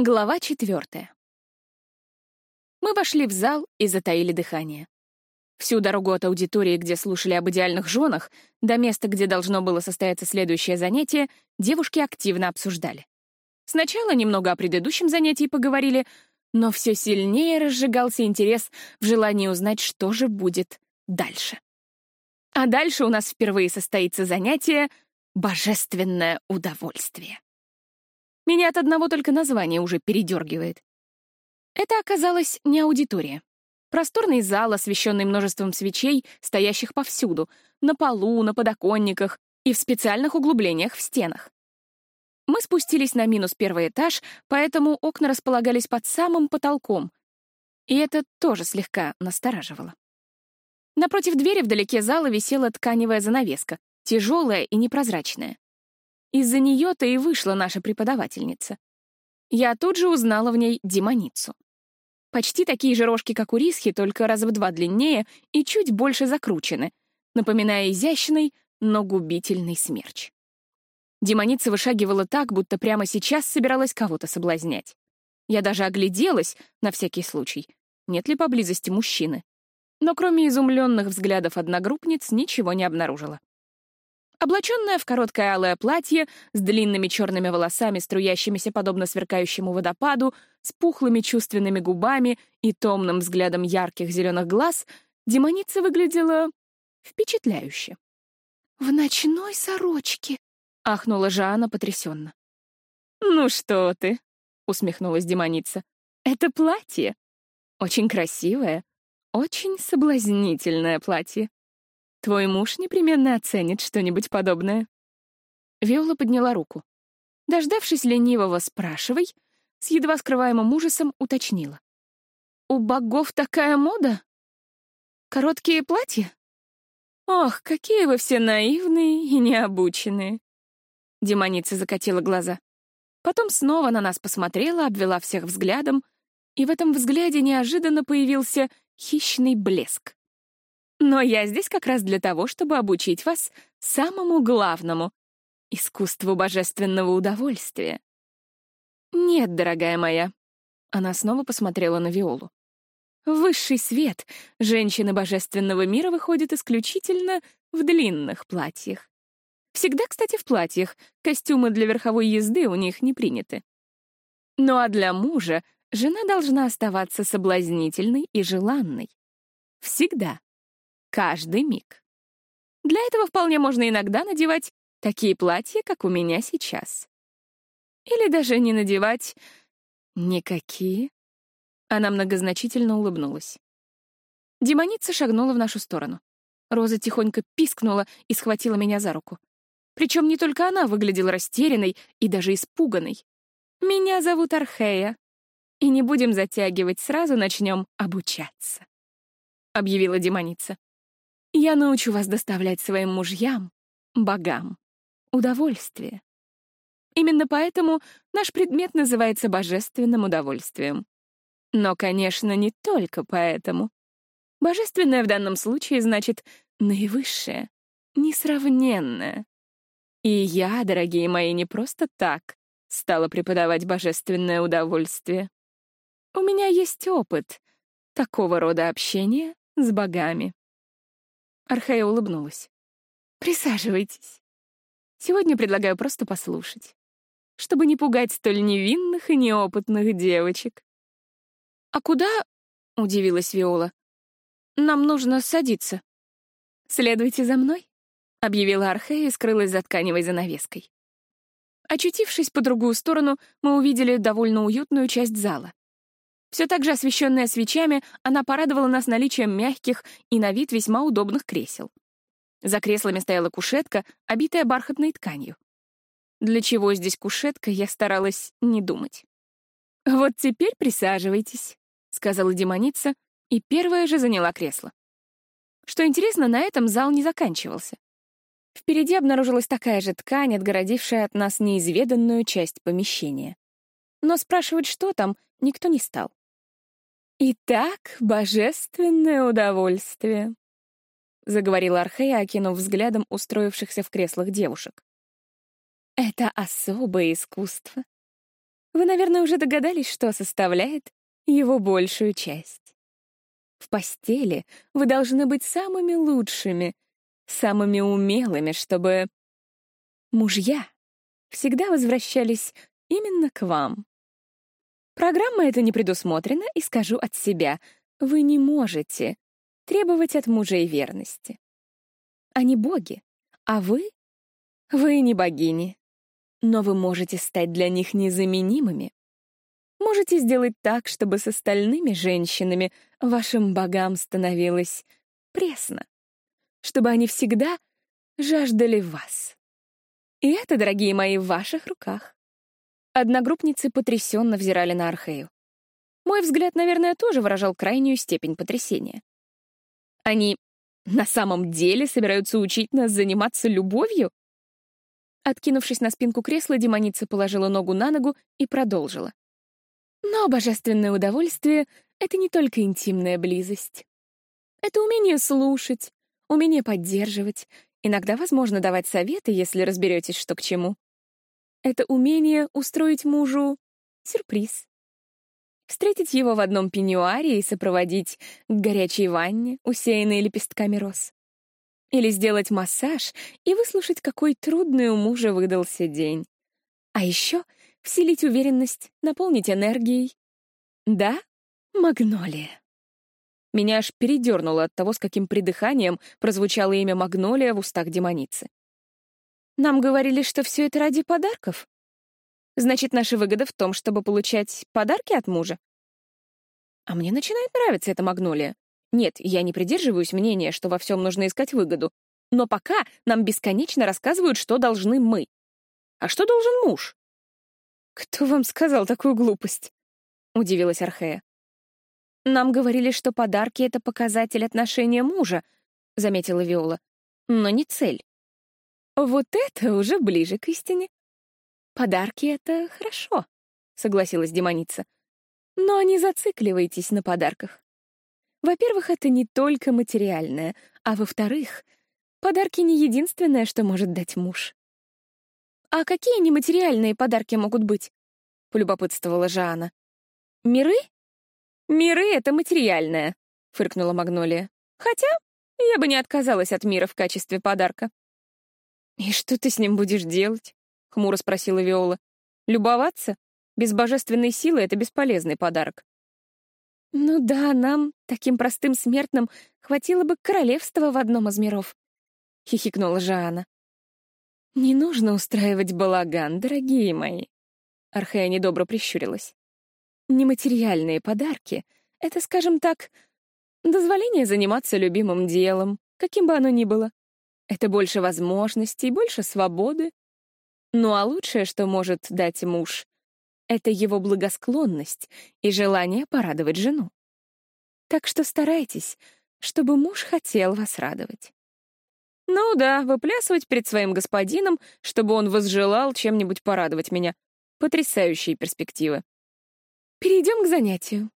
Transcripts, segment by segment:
Глава четвертая. Мы вошли в зал и затаили дыхание. Всю дорогу от аудитории, где слушали об идеальных женах, до места, где должно было состояться следующее занятие, девушки активно обсуждали. Сначала немного о предыдущем занятии поговорили, но все сильнее разжигался интерес в желании узнать, что же будет дальше. А дальше у нас впервые состоится занятие «Божественное удовольствие». Меня от одного только названия уже передергивает. Это оказалось не аудитория. Просторный зал, освещенный множеством свечей, стоящих повсюду, на полу, на подоконниках и в специальных углублениях в стенах. Мы спустились на минус первый этаж, поэтому окна располагались под самым потолком, и это тоже слегка настораживало. Напротив двери вдалеке зала висела тканевая занавеска, тяжелая и непрозрачная. Из-за нее-то и вышла наша преподавательница. Я тут же узнала в ней демоницу. Почти такие же рожки, как у Рисхи, только раз в два длиннее и чуть больше закручены, напоминая изящный, но губительный смерч. Демоница вышагивала так, будто прямо сейчас собиралась кого-то соблазнять. Я даже огляделась, на всякий случай, нет ли поблизости мужчины. Но кроме изумленных взглядов одногруппниц ничего не обнаружила. Облаченная в короткое алое платье, с длинными черными волосами, струящимися подобно сверкающему водопаду, с пухлыми чувственными губами и томным взглядом ярких зеленых глаз, демоница выглядела впечатляюще. «В ночной сорочке», — ахнула Жанна потрясенно. «Ну что ты?» — усмехнулась демоница. «Это платье. Очень красивое, очень соблазнительное платье. Твой муж непременно оценит что-нибудь подобное». Виола подняла руку. Дождавшись ленивого «спрашивай», с едва скрываемым ужасом уточнила. «У богов такая мода? Короткие платья? Ох, какие вы все наивные и необученные!» Демоница закатила глаза. Потом снова на нас посмотрела, обвела всех взглядом, и в этом взгляде неожиданно появился хищный блеск. Но я здесь как раз для того, чтобы обучить вас самому главному — искусству божественного удовольствия. Нет, дорогая моя. Она снова посмотрела на Виолу. высший свет женщины божественного мира выходят исключительно в длинных платьях. Всегда, кстати, в платьях. Костюмы для верховой езды у них не приняты. Ну а для мужа жена должна оставаться соблазнительной и желанной. Всегда. Каждый миг. Для этого вполне можно иногда надевать такие платья, как у меня сейчас. Или даже не надевать никакие. Она многозначительно улыбнулась. Демоница шагнула в нашу сторону. Роза тихонько пискнула и схватила меня за руку. Причем не только она выглядела растерянной и даже испуганной. «Меня зовут Архея, и не будем затягивать, сразу начнем обучаться», — объявила демоница. Я научу вас доставлять своим мужьям, богам, удовольствие. Именно поэтому наш предмет называется божественным удовольствием. Но, конечно, не только поэтому. Божественное в данном случае значит наивысшее, несравненное. И я, дорогие мои, не просто так стала преподавать божественное удовольствие. У меня есть опыт такого рода общения с богами. Архея улыбнулась. «Присаживайтесь. Сегодня предлагаю просто послушать, чтобы не пугать столь невинных и неопытных девочек». «А куда?» — удивилась Виола. «Нам нужно садиться». «Следуйте за мной», — объявила Архея и скрылась за тканевой занавеской. Очутившись по другую сторону, мы увидели довольно уютную часть зала. Все так же освещенная свечами, она порадовала нас наличием мягких и на вид весьма удобных кресел. За креслами стояла кушетка, обитая бархатной тканью. Для чего здесь кушетка, я старалась не думать. «Вот теперь присаживайтесь», — сказала демоница, и первая же заняла кресло. Что интересно, на этом зал не заканчивался. Впереди обнаружилась такая же ткань, отгородившая от нас неизведанную часть помещения. Но спрашивать, что там, никто не стал. «Итак, божественное удовольствие», — заговорила Архея, окинув взглядом устроившихся в креслах девушек. «Это особое искусство. Вы, наверное, уже догадались, что составляет его большую часть. В постели вы должны быть самыми лучшими, самыми умелыми, чтобы мужья всегда возвращались именно к вам. Программа эта не предусмотрена, и скажу от себя, вы не можете требовать от мужей верности. Они боги, а вы? Вы не богини. Но вы можете стать для них незаменимыми. Можете сделать так, чтобы с остальными женщинами вашим богам становилось пресно, чтобы они всегда жаждали вас. И это, дорогие мои, в ваших руках. Одногруппницы потрясенно взирали на Архею. Мой взгляд, наверное, тоже выражал крайнюю степень потрясения. Они на самом деле собираются учить нас заниматься любовью? Откинувшись на спинку кресла, демоница положила ногу на ногу и продолжила. Но божественное удовольствие — это не только интимная близость. Это умение слушать, умение поддерживать, иногда возможно давать советы, если разберетесь, что к чему. Это умение устроить мужу сюрприз. Встретить его в одном пеньюаре и сопроводить к горячей ванне, усеянной лепестками роз. Или сделать массаж и выслушать, какой трудный у мужа выдался день. А еще вселить уверенность, наполнить энергией. Да, Магнолия. Меня аж передернуло от того, с каким придыханием прозвучало имя Магнолия в устах демоницы. Нам говорили, что все это ради подарков. Значит, наша выгода в том, чтобы получать подарки от мужа. А мне начинает нравиться эта Магнолия. Нет, я не придерживаюсь мнения, что во всем нужно искать выгоду. Но пока нам бесконечно рассказывают, что должны мы. А что должен муж? «Кто вам сказал такую глупость?» — удивилась Архея. «Нам говорили, что подарки — это показатель отношения мужа», — заметила Виола. «Но не цель». «Вот это уже ближе к истине». «Подарки — это хорошо», — согласилась демоница. «Но не зацикливайтесь на подарках. Во-первых, это не только материальное, а во-вторых, подарки не единственное, что может дать муж. «А какие нематериальные подарки могут быть?» — полюбопытствовала Жана. «Миры?» «Миры — это материальное», — фыркнула Магнолия. «Хотя я бы не отказалась от мира в качестве подарка». «И что ты с ним будешь делать?» — хмуро спросила Виола. «Любоваться? Без божественной силы это бесполезный подарок». «Ну да, нам, таким простым смертным, хватило бы королевства в одном из миров», — хихикнула Жана. «Не нужно устраивать балаган, дорогие мои». Архея недобро прищурилась. «Нематериальные подарки — это, скажем так, дозволение заниматься любимым делом, каким бы оно ни было. Это больше возможностей, больше свободы. Ну а лучшее, что может дать муж, — это его благосклонность и желание порадовать жену. Так что старайтесь, чтобы муж хотел вас радовать. Ну да, выплясывать перед своим господином, чтобы он возжелал чем-нибудь порадовать меня. Потрясающие перспективы. Перейдем к занятию.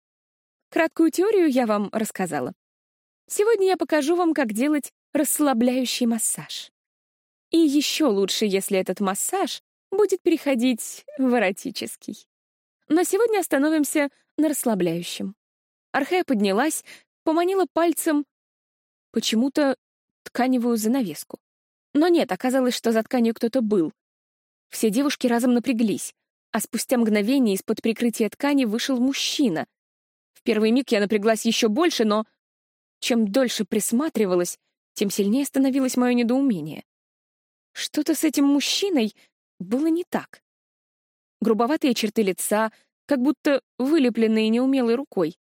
Краткую теорию я вам рассказала. Сегодня я покажу вам, как делать расслабляющий массаж. И еще лучше, если этот массаж будет переходить в эротический. Но сегодня остановимся на расслабляющем. Архея поднялась, поманила пальцем почему-то тканевую занавеску. Но нет, оказалось, что за тканью кто-то был. Все девушки разом напряглись, а спустя мгновение из-под прикрытия ткани вышел мужчина. В первый миг я напряглась еще больше, но чем дольше присматривалась, тем сильнее становилось мое недоумение. Что-то с этим мужчиной было не так. Грубоватые черты лица, как будто вылепленные неумелой рукой.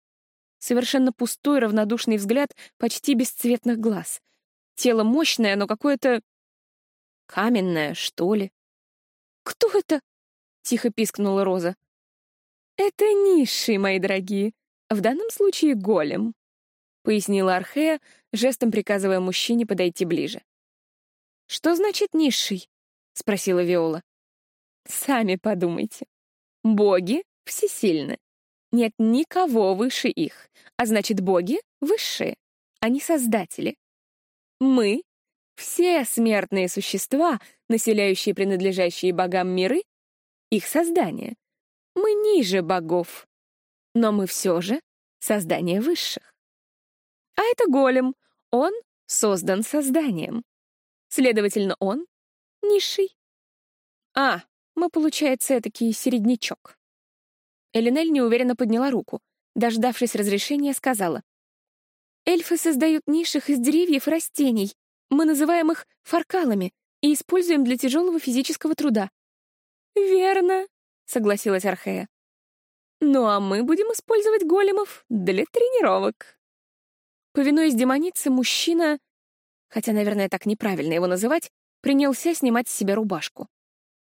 Совершенно пустой равнодушный взгляд почти бесцветных глаз. Тело мощное, но какое-то... каменное, что ли. «Кто это?» — тихо пискнула Роза. «Это низший, мои дорогие. В данном случае голем», — пояснила Архея, жестом приказывая мужчине подойти ближе. «Что значит низший?» — спросила Виола. «Сами подумайте. Боги всесильны. Нет никого выше их, а значит, боги высшие. Они создатели. Мы, все смертные существа, населяющие принадлежащие богам миры, их создание. Мы ниже богов. Но мы все же создание высших. А это голем. Он создан созданием. Следовательно, он низший. А, мы, получается, этакий середнячок. Элинель неуверенно подняла руку. Дождавшись разрешения, сказала. Эльфы создают низших из деревьев и растений. Мы называем их фаркалами и используем для тяжелого физического труда. «Верно», — согласилась Архея. «Ну а мы будем использовать големов для тренировок». Повинуясь демонице, мужчина, хотя, наверное, так неправильно его называть, принялся снимать с себя рубашку.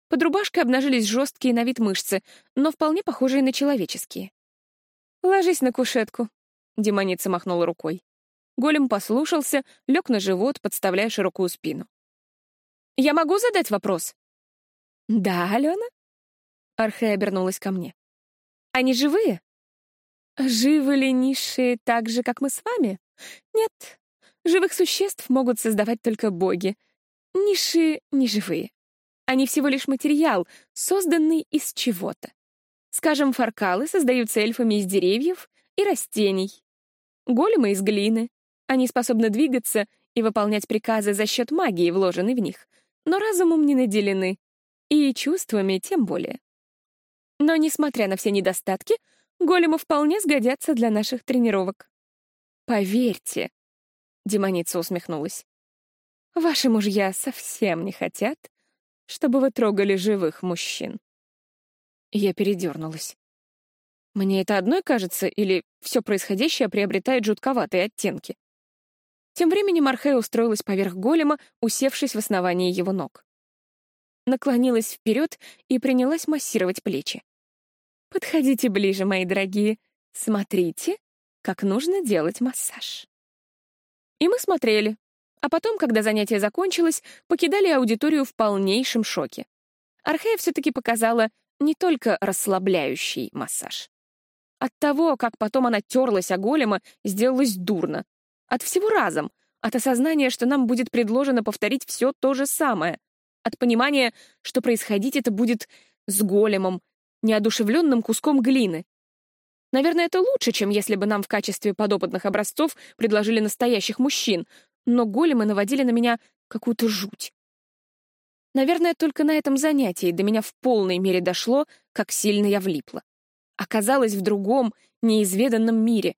Под рубашкой обнажились жесткие на вид мышцы, но вполне похожие на человеческие. «Ложись на кушетку», — демоница махнула рукой. Голем послушался, лег на живот, подставляя широкую спину. «Я могу задать вопрос?» «Да, Алена?» Архе обернулась ко мне. «Они живые?» «Живы ли низшие так же, как мы с вами?» «Нет. Живых существ могут создавать только боги. Низшие — не живые. Они всего лишь материал, созданный из чего-то. Скажем, фаркалы создаются эльфами из деревьев и растений. Големы из глины. Они способны двигаться и выполнять приказы за счет магии, вложенной в них, но разумом не наделены, и чувствами тем более. Но, несмотря на все недостатки, големы вполне сгодятся для наших тренировок. «Поверьте», — демоница усмехнулась, «ваши мужья совсем не хотят, чтобы вы трогали живых мужчин». Я передернулась. Мне это одной кажется, или все происходящее приобретает жутковатые оттенки? Тем временем Архея устроилась поверх голема, усевшись в основании его ног. Наклонилась вперед и принялась массировать плечи. «Подходите ближе, мои дорогие. Смотрите, как нужно делать массаж». И мы смотрели, а потом, когда занятие закончилось, покидали аудиторию в полнейшем шоке. Архея все-таки показала не только расслабляющий массаж. От того, как потом она терлась о голема, сделалось дурно. От всего разом. От осознания, что нам будет предложено повторить все то же самое. От понимания, что происходить это будет с големом, неодушевленным куском глины. Наверное, это лучше, чем если бы нам в качестве подопытных образцов предложили настоящих мужчин, но големы наводили на меня какую-то жуть. Наверное, только на этом занятии до меня в полной мере дошло, как сильно я влипла. Оказалась в другом, неизведанном мире,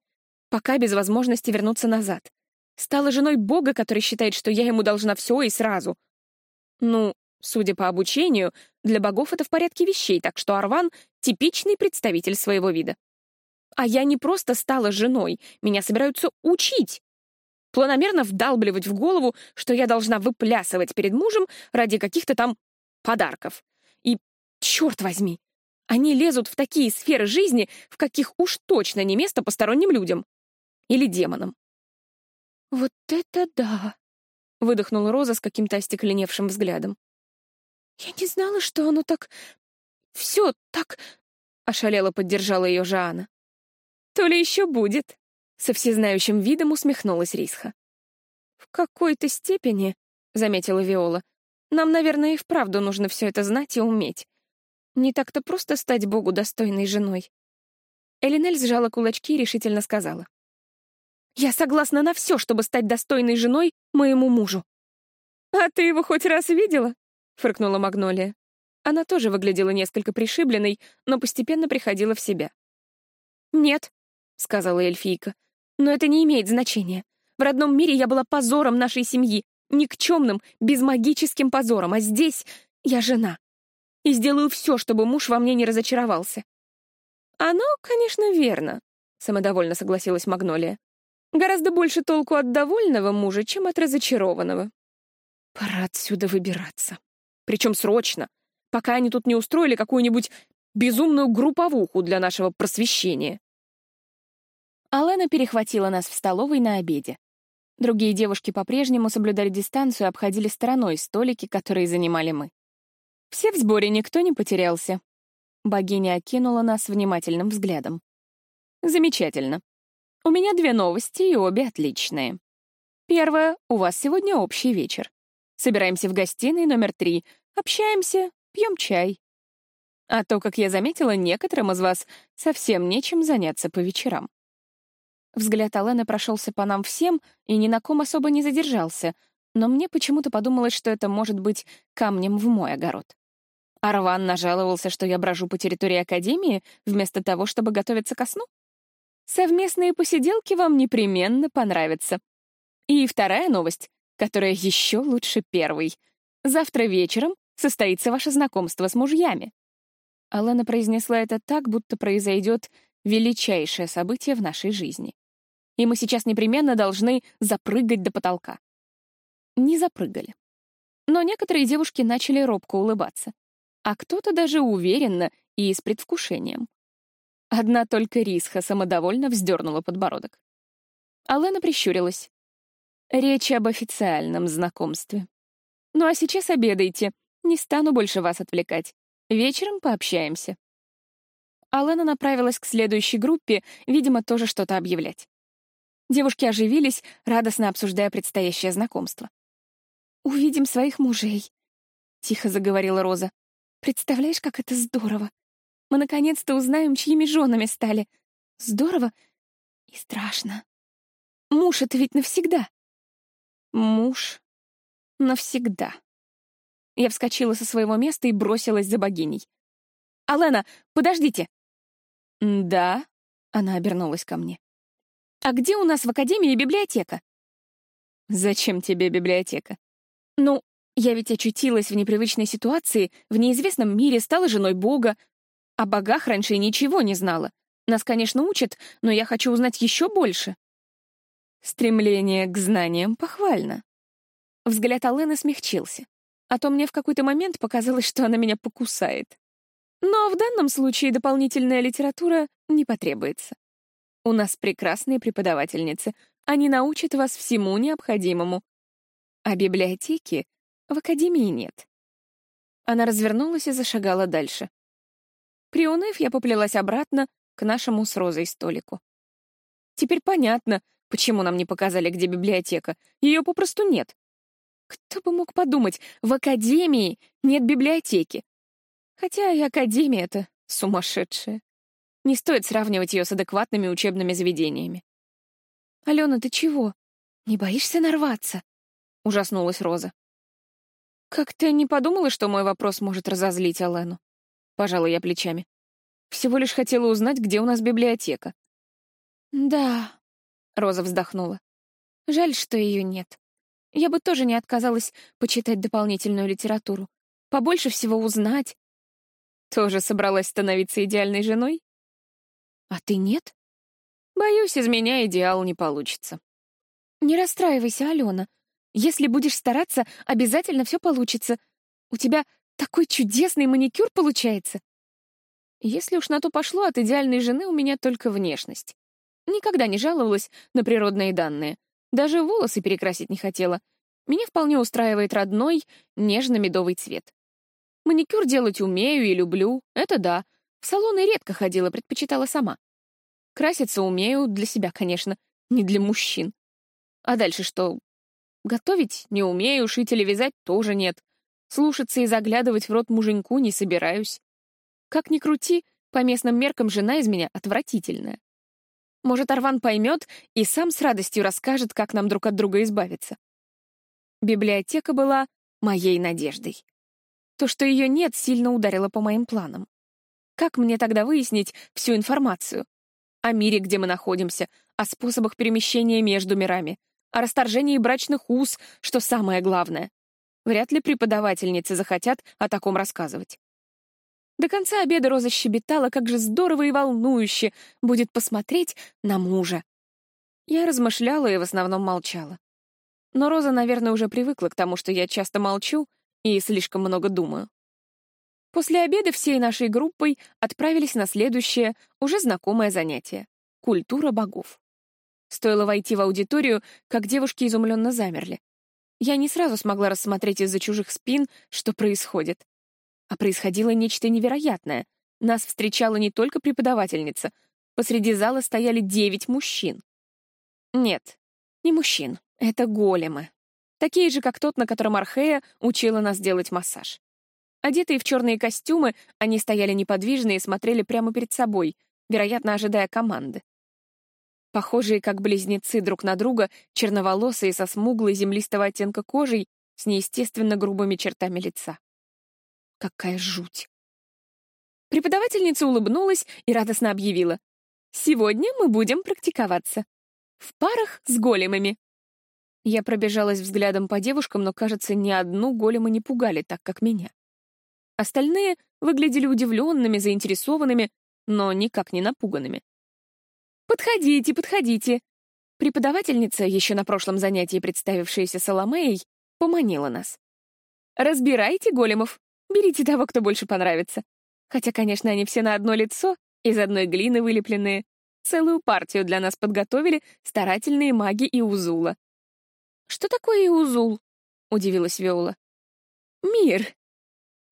пока без возможности вернуться назад. Стала женой Бога, который считает, что я ему должна все и сразу. Ну, судя по обучению, для богов это в порядке вещей, так что Арван — типичный представитель своего вида. А я не просто стала женой, меня собираются учить планомерно вдалбливать в голову, что я должна выплясывать перед мужем ради каких-то там подарков. И, черт возьми, они лезут в такие сферы жизни, в каких уж точно не место посторонним людям. Или демонам. «Вот это да!» — выдохнула Роза с каким-то остекленевшим взглядом. «Я не знала, что оно так... Все так...» — ошалело поддержала ее Жанна. «То ли еще будет!» Со всезнающим видом усмехнулась Рисха. «В какой-то степени», — заметила Виола, «нам, наверное, и вправду нужно все это знать и уметь. Не так-то просто стать Богу достойной женой». Элинель сжала кулачки и решительно сказала. «Я согласна на все, чтобы стать достойной женой моему мужу». «А ты его хоть раз видела?» — фыркнула Магнолия. Она тоже выглядела несколько пришибленной, но постепенно приходила в себя. «Нет», — сказала эльфийка, но это не имеет значения. В родном мире я была позором нашей семьи, никчемным, безмагическим позором, а здесь я жена. И сделаю все, чтобы муж во мне не разочаровался. Оно, конечно, верно, — самодовольно согласилась Магнолия. Гораздо больше толку от довольного мужа, чем от разочарованного. Пора отсюда выбираться. Причем срочно, пока они тут не устроили какую-нибудь безумную групповуху для нашего просвещения. Алена перехватила нас в столовой на обеде. Другие девушки по-прежнему соблюдали дистанцию и обходили стороной столики, которые занимали мы. Все в сборе, никто не потерялся. Богиня окинула нас внимательным взглядом. Замечательно. У меня две новости, и обе отличные. Первое — у вас сегодня общий вечер. Собираемся в гостиной номер три, общаемся, пьем чай. А то, как я заметила, некоторым из вас совсем нечем заняться по вечерам. Взгляд Алена прошелся по нам всем и ни на ком особо не задержался, но мне почему-то подумалось, что это может быть камнем в мой огород. Арван нажаловался, что я брожу по территории Академии вместо того, чтобы готовиться ко сну? Совместные посиделки вам непременно понравятся. И вторая новость, которая еще лучше первой. Завтра вечером состоится ваше знакомство с мужьями. Алена произнесла это так, будто произойдет величайшее событие в нашей жизни. И мы сейчас непременно должны запрыгать до потолка. Не запрыгали. Но некоторые девушки начали робко улыбаться, а кто-то даже уверенно и с предвкушением. Одна только Рисха самодовольно вздернула подбородок. Алена прищурилась. Речь об официальном знакомстве. Ну а сейчас обедайте. Не стану больше вас отвлекать. Вечером пообщаемся. Алена направилась к следующей группе, видимо, тоже что-то объявлять. Девушки оживились, радостно обсуждая предстоящее знакомство. «Увидим своих мужей», — тихо заговорила Роза. «Представляешь, как это здорово! Мы наконец-то узнаем, чьими женами стали. Здорово и страшно. Муж — это ведь навсегда. Муж навсегда. Я вскочила со своего места и бросилась за богиней. «Алена, подождите!» «Да?» — она обернулась ко мне. «А где у нас в Академии библиотека?» «Зачем тебе библиотека?» «Ну, я ведь очутилась в непривычной ситуации, в неизвестном мире, стала женой Бога, о богах раньше ничего не знала. Нас, конечно, учат, но я хочу узнать еще больше. Стремление к знаниям похвально. Взгляд Алены смягчился, а то мне в какой-то момент показалось, что она меня покусает. Но в данном случае дополнительная литература не потребуется. У нас прекрасные преподавательницы, они научат вас всему необходимому. А библиотеки в академии нет. Она развернулась и зашагала дальше. Приуныв, я поплелась обратно к нашему с Розой столику. Теперь понятно, почему нам не показали, где библиотека. Ее попросту нет. Кто бы мог подумать, в академии нет библиотеки. Хотя и академия это сумасшедшая. Не стоит сравнивать ее с адекватными учебными заведениями. «Алена, ты чего? Не боишься нарваться?» — ужаснулась Роза. «Как ты не подумала, что мой вопрос может разозлить Алену?» Пожала я плечами. Всего лишь хотела узнать, где у нас библиотека. Да, Роза вздохнула. Жаль, что ее нет. Я бы тоже не отказалась почитать дополнительную литературу. Побольше всего узнать. Тоже собралась становиться идеальной женой? А ты нет? Боюсь, из меня идеал не получится. Не расстраивайся, Алена. Если будешь стараться, обязательно все получится. У тебя такой чудесный маникюр получается. Если уж на то пошло, от идеальной жены у меня только внешность. Никогда не жаловалась на природные данные. Даже волосы перекрасить не хотела. Меня вполне устраивает родной, нежно-медовый цвет. Маникюр делать умею и люблю, это да. В салоны редко ходила, предпочитала сама. Краситься умею, для себя, конечно, не для мужчин. А дальше что? Готовить не умею, шить или вязать тоже нет. Слушаться и заглядывать в рот муженьку не собираюсь. Как ни крути, по местным меркам жена из меня отвратительная. Может, Арван поймет и сам с радостью расскажет, как нам друг от друга избавиться. Библиотека была моей надеждой. То, что ее нет, сильно ударило по моим планам. Как мне тогда выяснить всю информацию? О мире, где мы находимся, о способах перемещения между мирами, о расторжении брачных уз, что самое главное. Вряд ли преподавательницы захотят о таком рассказывать. До конца обеда Роза щебетала, как же здорово и волнующе будет посмотреть на мужа. Я размышляла и в основном молчала. Но Роза, наверное, уже привыкла к тому, что я часто молчу и слишком много думаю. После обеда всей нашей группой отправились на следующее, уже знакомое занятие — культура богов. Стоило войти в аудиторию, как девушки изумленно замерли. Я не сразу смогла рассмотреть из-за чужих спин, что происходит. А происходило нечто невероятное. Нас встречала не только преподавательница. Посреди зала стояли девять мужчин. Нет, не мужчин, это големы. Такие же, как тот, на котором Архея учила нас делать массаж. Одетые в черные костюмы, они стояли неподвижно и смотрели прямо перед собой, вероятно, ожидая команды. Похожие как близнецы друг на друга, черноволосые со смуглой землистого оттенка кожей, с неестественно грубыми чертами лица. Какая жуть! Преподавательница улыбнулась и радостно объявила. «Сегодня мы будем практиковаться. В парах с големами». Я пробежалась взглядом по девушкам, но, кажется, ни одну голема не пугали так, как меня. Остальные выглядели удивленными, заинтересованными, но никак не напуганными. «Подходите, подходите!» Преподавательница, еще на прошлом занятии представившаяся Соломеей, поманила нас. «Разбирайте големов, берите того, кто больше понравится. Хотя, конечно, они все на одно лицо, из одной глины вылепленные. Целую партию для нас подготовили старательные маги и Узула. «Что такое Иузул?» — удивилась Виола. «Мир.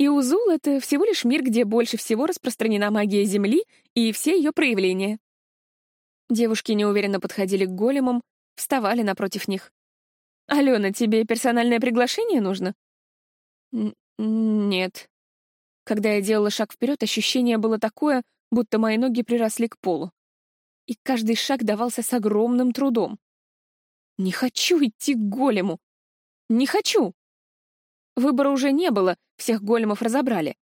Иузул — это всего лишь мир, где больше всего распространена магия Земли и все ее проявления». Девушки неуверенно подходили к големам, вставали напротив них. «Алена, тебе персональное приглашение нужно?» «Нет». Когда я делала шаг вперед, ощущение было такое, будто мои ноги приросли к полу. И каждый шаг давался с огромным трудом. Не хочу идти к голему. Не хочу. Выбора уже не было, всех големов разобрали.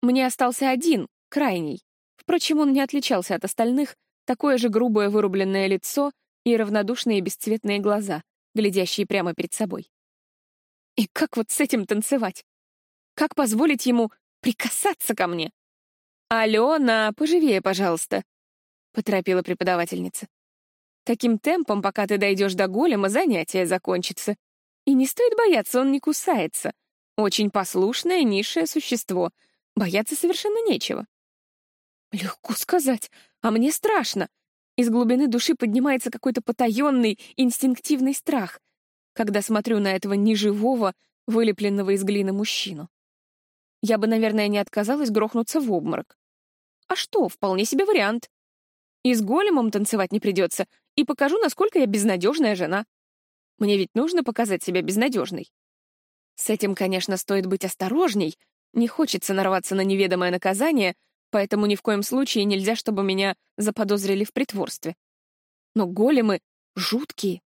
Мне остался один, крайний. Впрочем, он не отличался от остальных, такое же грубое вырубленное лицо и равнодушные бесцветные глаза, глядящие прямо перед собой. И как вот с этим танцевать? Как позволить ему прикасаться ко мне? «Алена, поживее, пожалуйста», — поторопила преподавательница. Таким темпом, пока ты дойдешь до голема, занятие закончится. И не стоит бояться, он не кусается. Очень послушное низшее существо. Бояться совершенно нечего. Легко сказать, а мне страшно. Из глубины души поднимается какой-то потаенный, инстинктивный страх, когда смотрю на этого неживого, вылепленного из глины мужчину. Я бы, наверное, не отказалась грохнуться в обморок. А что, вполне себе вариант. И с големом танцевать не придется, и покажу, насколько я безнадежная жена. Мне ведь нужно показать себя безнадежной. С этим, конечно, стоит быть осторожней. Не хочется нарваться на неведомое наказание, поэтому ни в коем случае нельзя, чтобы меня заподозрили в притворстве. Но големы жуткие.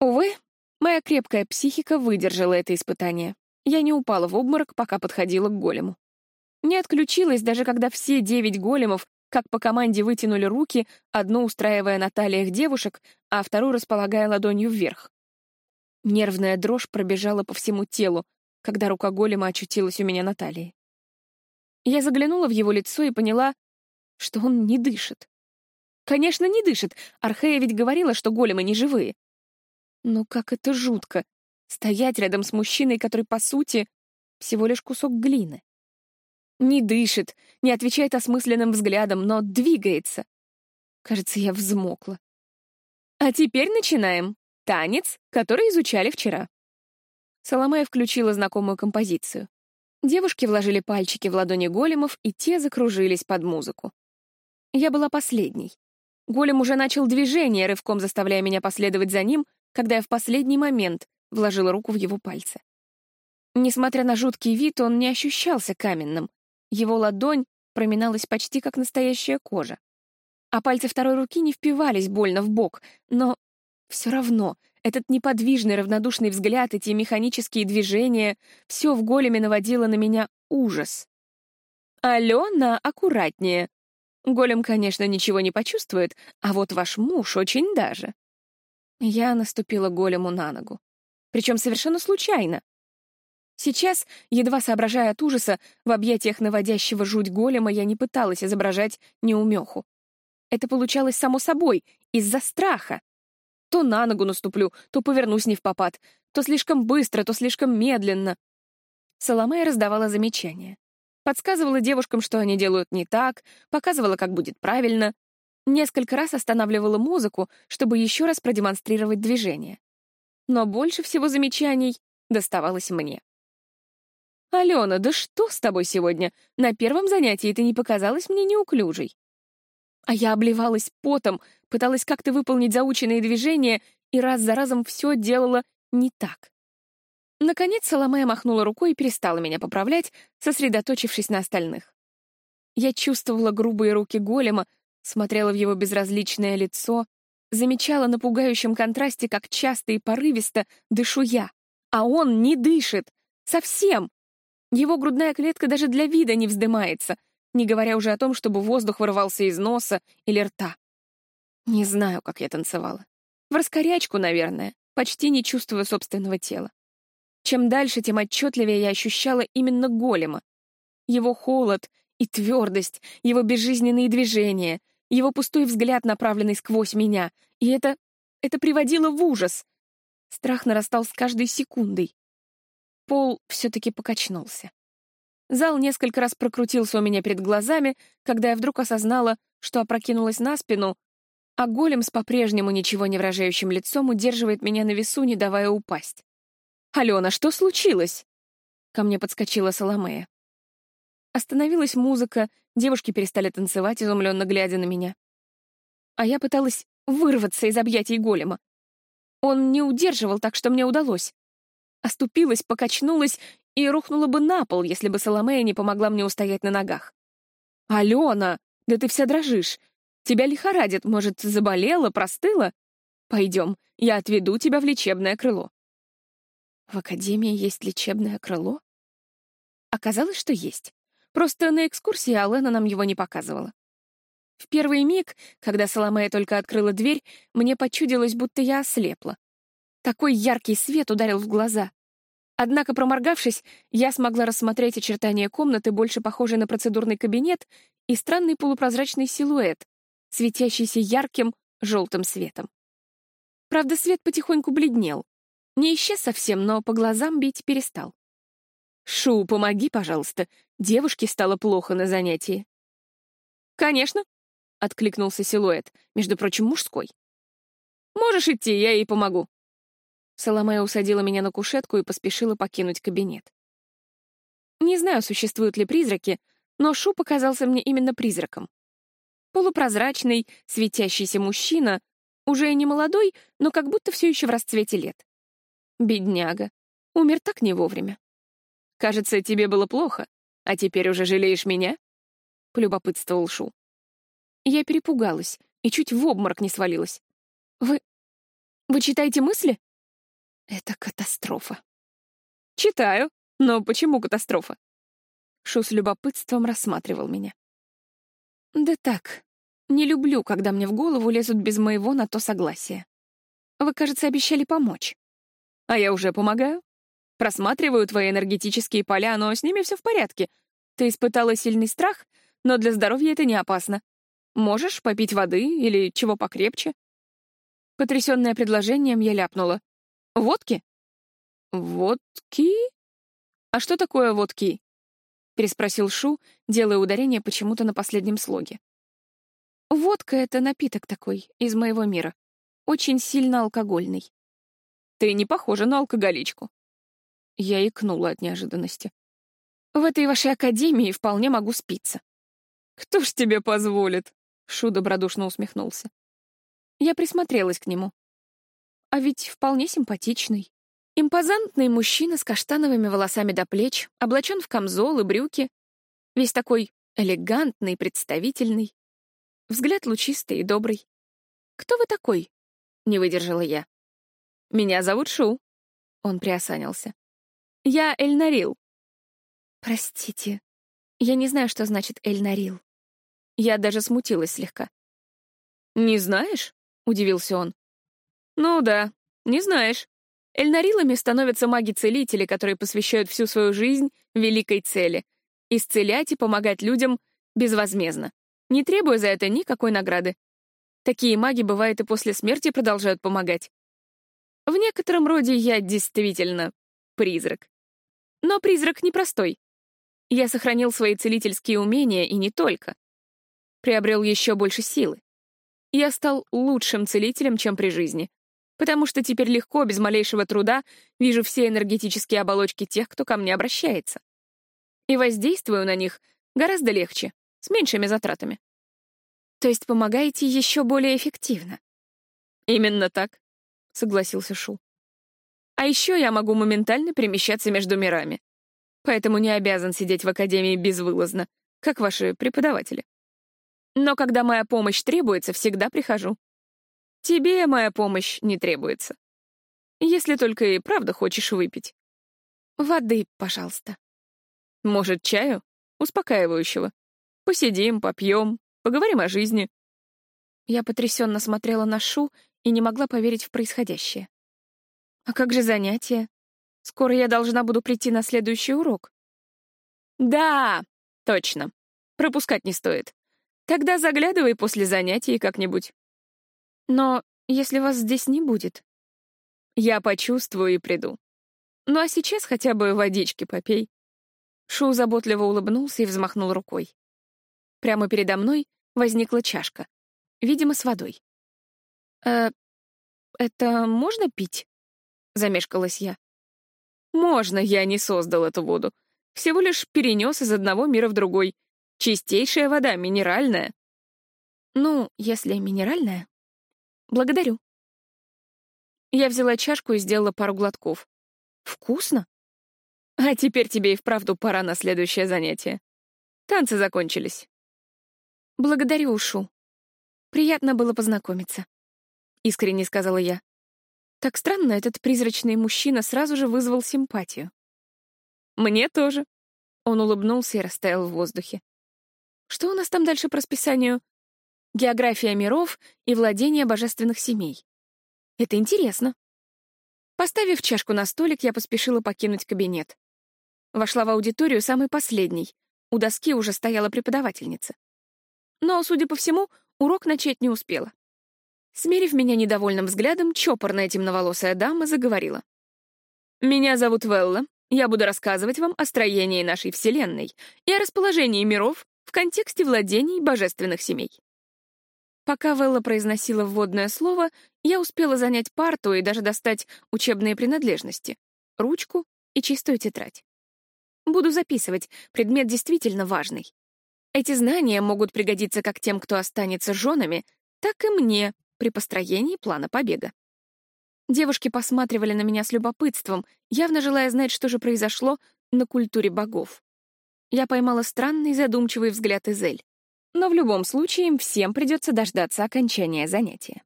Увы, моя крепкая психика выдержала это испытание. Я не упала в обморок, пока подходила к голему. Не отключилась, даже когда все девять големов как по команде вытянули руки, одну устраивая на талиях девушек, а вторую располагая ладонью вверх. Нервная дрожь пробежала по всему телу, когда рука голема очутилась у меня на талии. Я заглянула в его лицо и поняла, что он не дышит. Конечно, не дышит. Архея ведь говорила, что големы не живые. Но как это жутко — стоять рядом с мужчиной, который, по сути, всего лишь кусок глины. Не дышит, не отвечает осмысленным взглядом, но двигается. Кажется, я взмокла. А теперь начинаем. Танец, который изучали вчера. Соломея включила знакомую композицию. Девушки вложили пальчики в ладони големов, и те закружились под музыку. Я была последней. Голем уже начал движение, рывком заставляя меня последовать за ним, когда я в последний момент вложила руку в его пальцы. Несмотря на жуткий вид, он не ощущался каменным. Его ладонь проминалась почти как настоящая кожа. А пальцы второй руки не впивались больно в бок, но все равно этот неподвижный равнодушный взгляд, эти механические движения — все в големе наводило на меня ужас. «Алена, аккуратнее. Голем, конечно, ничего не почувствует, а вот ваш муж очень даже». Я наступила голему на ногу. Причем совершенно случайно. Сейчас, едва соображая от ужаса, в объятиях наводящего жуть голема я не пыталась изображать неумеху. Это получалось само собой, из-за страха. То на ногу наступлю, то повернусь не в попад, то слишком быстро, то слишком медленно. Соломея раздавала замечания. Подсказывала девушкам, что они делают не так, показывала, как будет правильно. Несколько раз останавливала музыку, чтобы еще раз продемонстрировать движение. Но больше всего замечаний доставалось мне. «Алена, да что с тобой сегодня? На первом занятии ты не показалась мне неуклюжей». А я обливалась потом, пыталась как-то выполнить заученные движения и раз за разом все делала не так. Наконец Соломея махнула рукой и перестала меня поправлять, сосредоточившись на остальных. Я чувствовала грубые руки голема, смотрела в его безразличное лицо, замечала на пугающем контрасте, как часто и порывисто дышу я, а он не дышит. Совсем. Его грудная клетка даже для вида не вздымается, не говоря уже о том, чтобы воздух вырвался из носа или рта. Не знаю, как я танцевала. В раскорячку, наверное, почти не чувствуя собственного тела. Чем дальше, тем отчетливее я ощущала именно голема. Его холод и твердость, его безжизненные движения, его пустой взгляд, направленный сквозь меня. И это... это приводило в ужас. Страх нарастал с каждой секундой. Пол все-таки покачнулся. Зал несколько раз прокрутился у меня перед глазами, когда я вдруг осознала, что опрокинулась на спину, а голем с по-прежнему ничего не выражающим лицом удерживает меня на весу, не давая упасть. «Алена, что случилось?» Ко мне подскочила Соломея. Остановилась музыка, девушки перестали танцевать, изумленно глядя на меня. А я пыталась вырваться из объятий голема. Он не удерживал, так что мне удалось. Оступилась, покачнулась и рухнула бы на пол, если бы Соломея не помогла мне устоять на ногах. «Алена, да ты вся дрожишь. Тебя лихорадит, может, заболела, простыла? Пойдем, я отведу тебя в лечебное крыло». В академии есть лечебное крыло? Оказалось, что есть. Просто на экскурсии Алена нам его не показывала. В первый миг, когда Соломея только открыла дверь, мне почудилось, будто я ослепла. Такой яркий свет ударил в глаза. Однако, проморгавшись, я смогла рассмотреть очертания комнаты, больше похожей на процедурный кабинет, и странный полупрозрачный силуэт, светящийся ярким желтым светом. Правда, свет потихоньку бледнел. Не исчез совсем, но по глазам бить перестал. «Шу, помоги, пожалуйста. Девушке стало плохо на занятии». «Конечно», — откликнулся силуэт, между прочим, мужской. «Можешь идти, я ей помогу». Соломея усадила меня на кушетку и поспешила покинуть кабинет. Не знаю, существуют ли призраки, но Шу показался мне именно призраком. Полупрозрачный, светящийся мужчина, уже не молодой, но как будто все еще в расцвете лет. Бедняга. Умер так не вовремя. Кажется, тебе было плохо, а теперь уже жалеешь меня? Полюбопытствовал Шу. Я перепугалась и чуть в обморок не свалилась. Вы... вы читаете мысли? Это катастрофа. Читаю, но почему катастрофа? Шу с любопытством рассматривал меня. Да так, не люблю, когда мне в голову лезут без моего на то согласия. Вы, кажется, обещали помочь. А я уже помогаю. Просматриваю твои энергетические поля, но с ними все в порядке. Ты испытала сильный страх, но для здоровья это не опасно. Можешь попить воды или чего покрепче?» Потрясённая предложением, я ляпнула. «Водки?» «Водки? А что такое водки?» — переспросил Шу, делая ударение почему-то на последнем слоге. «Водка — это напиток такой, из моего мира. Очень сильно алкогольный. Ты не похожа на алкоголичку». Я икнула от неожиданности. «В этой вашей академии вполне могу спиться». «Кто ж тебе позволит?» — Шу добродушно усмехнулся. Я присмотрелась к нему. А ведь вполне симпатичный. Импозантный мужчина с каштановыми волосами до плеч, облачен в камзол и брюки. Весь такой элегантный, представительный. Взгляд лучистый и добрый. «Кто вы такой?» — не выдержала я. «Меня зовут Шу». Он приосанился. «Я Эльнарил». «Простите, я не знаю, что значит Эльнарил». Я даже смутилась слегка. «Не знаешь?» — удивился он. «Ну да, не знаешь. Эльнарилами становятся маги-целители, которые посвящают всю свою жизнь великой цели — исцелять и помогать людям безвозмездно, не требуя за это никакой награды. Такие маги, бывает, и после смерти продолжают помогать. В некотором роде я действительно призрак. Но призрак непростой. Я сохранил свои целительские умения и не только. Приобрел еще больше силы. Я стал лучшим целителем, чем при жизни, потому что теперь легко, без малейшего труда, вижу все энергетические оболочки тех, кто ко мне обращается. И воздействую на них гораздо легче, с меньшими затратами. То есть помогаете еще более эффективно? Именно так. — согласился Шу. «А еще я могу моментально перемещаться между мирами. Поэтому не обязан сидеть в академии безвылазно, как ваши преподаватели. Но когда моя помощь требуется, всегда прихожу. Тебе моя помощь не требуется. Если только и правда хочешь выпить. Воды, пожалуйста. Может, чаю? Успокаивающего. Посидим, попьем, поговорим о жизни. Я потрясенно смотрела на Шу и не могла поверить в происходящее. А как же занятия? Скоро я должна буду прийти на следующий урок. Да, точно. Пропускать не стоит. Тогда заглядывай после занятий как-нибудь. Но если вас здесь не будет, я почувствую и приду. Ну а сейчас хотя бы водички попей. Шу заботливо улыбнулся и взмахнул рукой. Прямо передо мной возникла чашка, видимо, с водой. «Э, это можно пить?» — замешкалась я. «Можно, я не создал эту воду. Всего лишь перенес из одного мира в другой. Чистейшая вода, минеральная». «Ну, если минеральная, благодарю». Я взяла чашку и сделала пару глотков. «Вкусно?» «А теперь тебе и вправду пора на следующее занятие. Танцы закончились». «Благодарю, Ушу. Приятно было познакомиться», — искренне сказала я. Так странно, этот призрачный мужчина сразу же вызвал симпатию. «Мне тоже». Он улыбнулся и растаял в воздухе. «Что у нас там дальше по расписанию?» «География миров и владение божественных семей». «Это интересно». Поставив чашку на столик, я поспешила покинуть кабинет. Вошла в аудиторию самый последний. У доски уже стояла преподавательница. Но, судя по всему, урок начать не успела. Смерив меня недовольным взглядом, чопорная темноволосая дама заговорила. «Меня зовут Велла. Я буду рассказывать вам о строении нашей Вселенной и о расположении миров в контексте владений божественных семей». Пока Велла произносила вводное слово, я успела занять парту и даже достать учебные принадлежности — ручку и чистую тетрадь. Буду записывать, предмет действительно важный. Эти знания могут пригодиться как тем, кто останется женами, так и мне при построении плана побега. Девушки посматривали на меня с любопытством, явно желая знать, что же произошло на культуре богов. Я поймала странный задумчивый взгляд Изель. Но в любом случае им всем придется дождаться окончания занятия.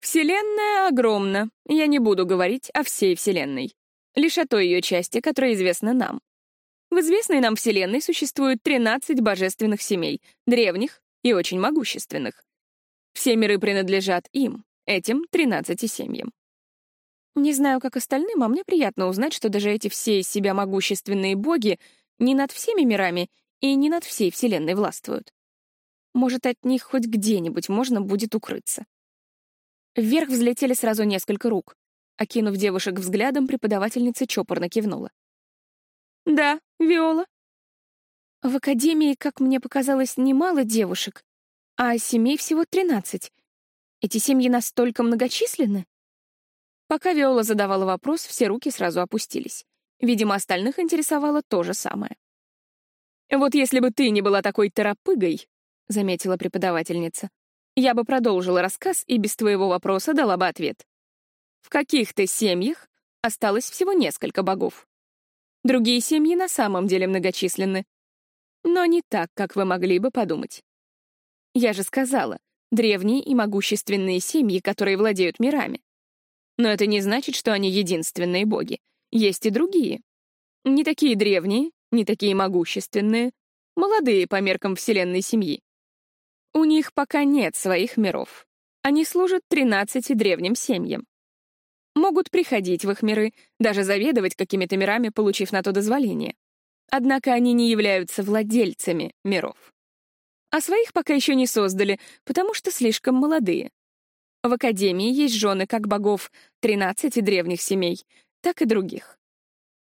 Вселенная огромна. Я не буду говорить о всей Вселенной. Лишь о той ее части, которая известна нам. В известной нам Вселенной существует 13 божественных семей, древних и очень могущественных. Все миры принадлежат им, этим 13 семьям. Не знаю, как остальным, а мне приятно узнать, что даже эти все из себя могущественные боги не над всеми мирами и не над всей Вселенной властвуют. Может, от них хоть где-нибудь можно будет укрыться. Вверх взлетели сразу несколько рук. Окинув девушек взглядом, преподавательница чопорно кивнула. Да, Виола. В академии, как мне показалось, немало девушек, а семей всего тринадцать. Эти семьи настолько многочисленны? Пока Виола задавала вопрос, все руки сразу опустились. Видимо, остальных интересовало то же самое. «Вот если бы ты не была такой торопыгой», — заметила преподавательница, «я бы продолжила рассказ и без твоего вопроса дала бы ответ. В каких-то семьях осталось всего несколько богов. Другие семьи на самом деле многочисленны. Но не так, как вы могли бы подумать. Я же сказала, древние и могущественные семьи, которые владеют мирами. Но это не значит, что они единственные боги. Есть и другие. Не такие древние, не такие могущественные, молодые по меркам вселенной семьи. У них пока нет своих миров. Они служат 13 древним семьям могут приходить в их миры, даже заведовать какими-то мирами, получив на то дозволение. Однако они не являются владельцами миров. А своих пока еще не создали, потому что слишком молодые. В Академии есть жены как богов 13 древних семей, так и других.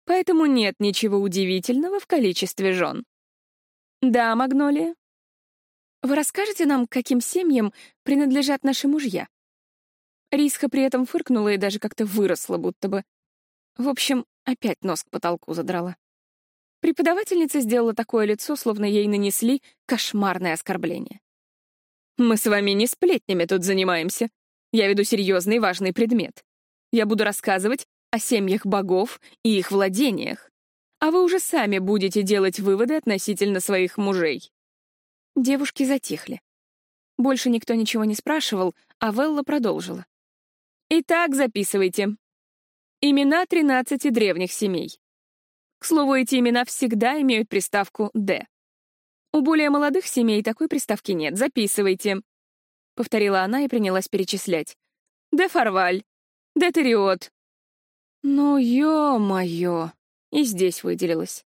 Поэтому нет ничего удивительного в количестве жен. Да, Магнолия? Вы расскажете нам, каким семьям принадлежат наши мужья? Рисха при этом фыркнула и даже как-то выросла, будто бы. В общем, опять нос к потолку задрала. Преподавательница сделала такое лицо, словно ей нанесли кошмарное оскорбление. «Мы с вами не сплетнями тут занимаемся. Я веду серьезный важный предмет. Я буду рассказывать, о семьях богов и их владениях, а вы уже сами будете делать выводы относительно своих мужей. Девушки затихли. Больше никто ничего не спрашивал, а Велла продолжила. Итак, записывайте. Имена 13 древних семей. К слову, эти имена всегда имеют приставку «д». У более молодых семей такой приставки нет. Записывайте. Повторила она и принялась перечислять. Де Фарваль, Де Териот. Ну, ё-моё. И здесь выделилась.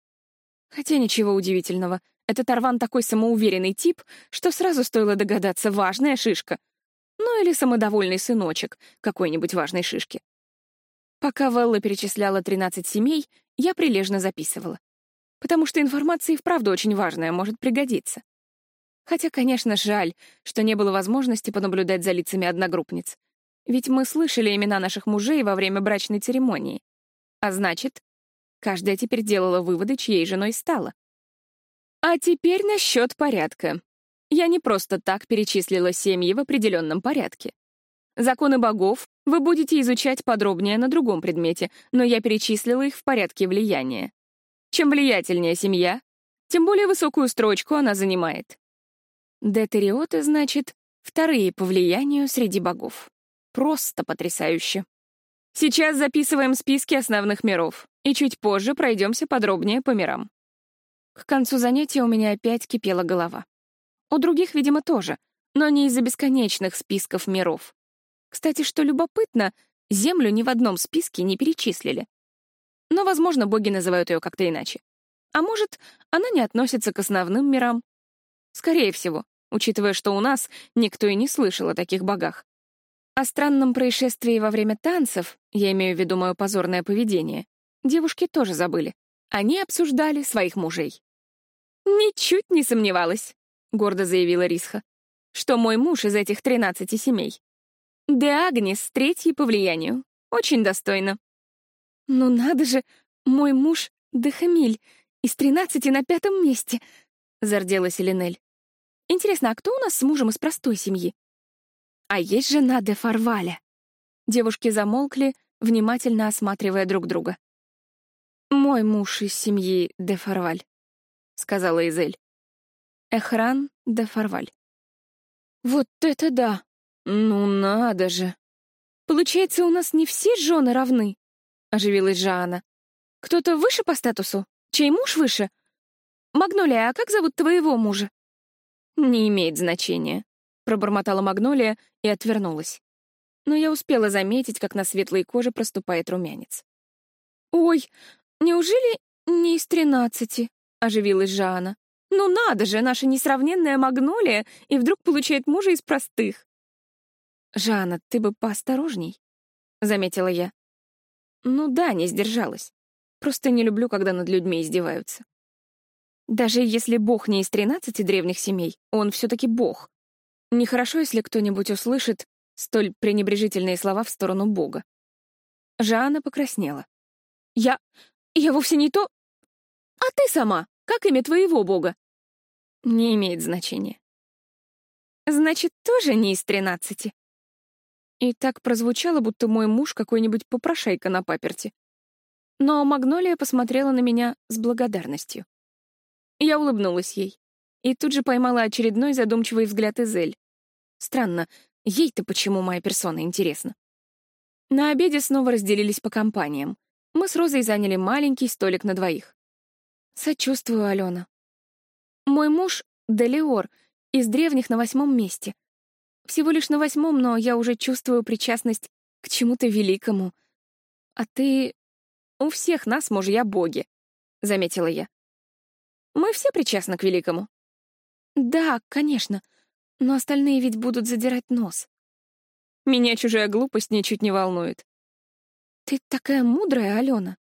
Хотя ничего удивительного. Этот Арван такой самоуверенный тип, что сразу стоило догадаться, важная шишка. Ну или самодовольный сыночек какой-нибудь важной шишки. Пока Велла перечисляла 13 семей, я прилежно записывала. Потому что информация и вправду очень важная, может пригодиться. Хотя, конечно, жаль, что не было возможности понаблюдать за лицами одногруппниц. Ведь мы слышали имена наших мужей во время брачной церемонии. А значит, каждая теперь делала выводы, чьей женой стала. А теперь насчет порядка. Я не просто так перечислила семьи в определенном порядке. Законы богов вы будете изучать подробнее на другом предмете, но я перечислила их в порядке влияния. Чем влиятельнее семья, тем более высокую строчку она занимает. Детериоты, значит, вторые по влиянию среди богов. Просто потрясающе. Сейчас записываем списки основных миров, и чуть позже пройдемся подробнее по мирам. К концу занятия у меня опять кипела голова. У других, видимо, тоже, но не из-за бесконечных списков миров. Кстати, что любопытно, Землю ни в одном списке не перечислили. Но, возможно, боги называют ее как-то иначе. А может, она не относится к основным мирам? Скорее всего, учитывая, что у нас никто и не слышал о таких богах. О странном происшествии во время танцев, я имею в виду мое позорное поведение, девушки тоже забыли. Они обсуждали своих мужей. «Ничуть не сомневалась», — гордо заявила Рисха, «что мой муж из этих тринадцати семей. Де Агнес третий по влиянию. Очень достойно». «Ну надо же, мой муж Де Хамиль из тринадцати на пятом месте», — зарделась Эленель. «Интересно, а кто у нас с мужем из простой семьи?» «А есть жена Де Фарваля». Девушки замолкли, внимательно осматривая друг друга. «Мой муж из семьи де Фарваль», — сказала Изель. «Эхран де Фарваль». «Вот это да! Ну надо же! Получается, у нас не все жены равны?» — оживилась Жанна. «Кто-то выше по статусу? Чей муж выше? Магнолия, а как зовут твоего мужа?» «Не имеет значения», — пробормотала Магнолия и отвернулась. Но я успела заметить, как на светлой коже проступает румянец. «Ой, «Неужели не из тринадцати?» — оживилась Жанна. «Ну надо же, наша несравненная Магнолия и вдруг получает мужа из простых». «Жанна, ты бы поосторожней», — заметила я. «Ну да, не сдержалась. Просто не люблю, когда над людьми издеваются. Даже если бог не из тринадцати древних семей, он все-таки бог. Нехорошо, если кто-нибудь услышит столь пренебрежительные слова в сторону бога». Жанна покраснела. «Я... Я вовсе не то... А ты сама, как имя твоего бога? Не имеет значения. Значит, тоже не из тринадцати. И так прозвучало, будто мой муж какой-нибудь попрошайка на паперти. Но Магнолия посмотрела на меня с благодарностью. Я улыбнулась ей и тут же поймала очередной задумчивый взгляд Изель. Странно, ей-то почему моя персона интересна? На обеде снова разделились по компаниям. Мы с Розой заняли маленький столик на двоих. Сочувствую, Алена. Мой муж — Делиор, из древних на восьмом месте. Всего лишь на восьмом, но я уже чувствую причастность к чему-то великому. А ты... У всех нас мужья боги, — заметила я. Мы все причастны к великому. Да, конечно, но остальные ведь будут задирать нос. Меня чужая глупость ничуть не волнует. «Ты такая мудрая, Алена.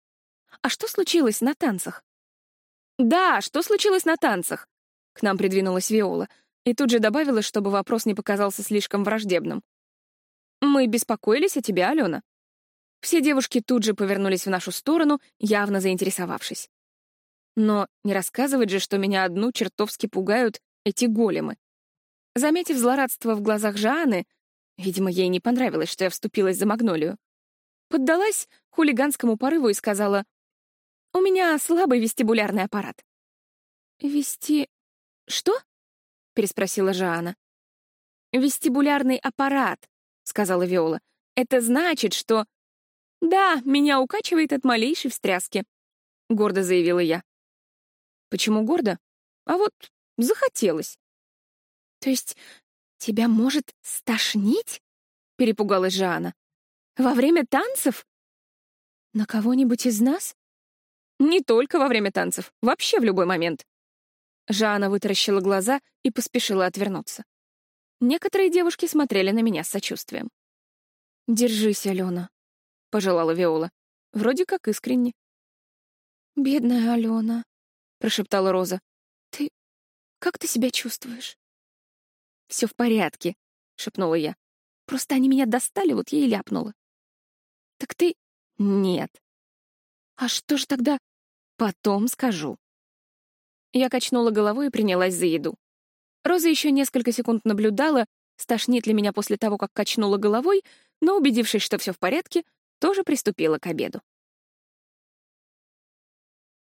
А что случилось на танцах?» «Да, что случилось на танцах?» К нам придвинулась Виола и тут же добавила, чтобы вопрос не показался слишком враждебным. «Мы беспокоились о тебе, Алена». Все девушки тут же повернулись в нашу сторону, явно заинтересовавшись. Но не рассказывать же, что меня одну чертовски пугают эти големы. Заметив злорадство в глазах Жааны, видимо, ей не понравилось, что я вступилась за Магнолию, поддалась хулиганскому порыву и сказала, «У меня слабый вестибулярный аппарат». «Вести... что?» — переспросила Жаана. «Вестибулярный аппарат», — сказала Виола. «Это значит, что...» «Да, меня укачивает от малейшей встряски», — гордо заявила я. «Почему гордо? А вот захотелось». «То есть тебя может стошнить?» — перепугалась Жаана. «Во время танцев? На кого-нибудь из нас?» «Не только во время танцев, вообще в любой момент». Жаана вытаращила глаза и поспешила отвернуться. Некоторые девушки смотрели на меня с сочувствием. «Держись, Алена», — пожелала Виола. Вроде как искренне. «Бедная Алена», — прошептала Роза. «Ты... как ты себя чувствуешь?» «Все в порядке», — шепнула я. «Просто они меня достали, вот я и ляпнула». «Так ты...» «Нет». «А что же тогда...» «Потом скажу». Я качнула головой и принялась за еду. Роза еще несколько секунд наблюдала, стошнит ли меня после того, как качнула головой, но, убедившись, что все в порядке, тоже приступила к обеду.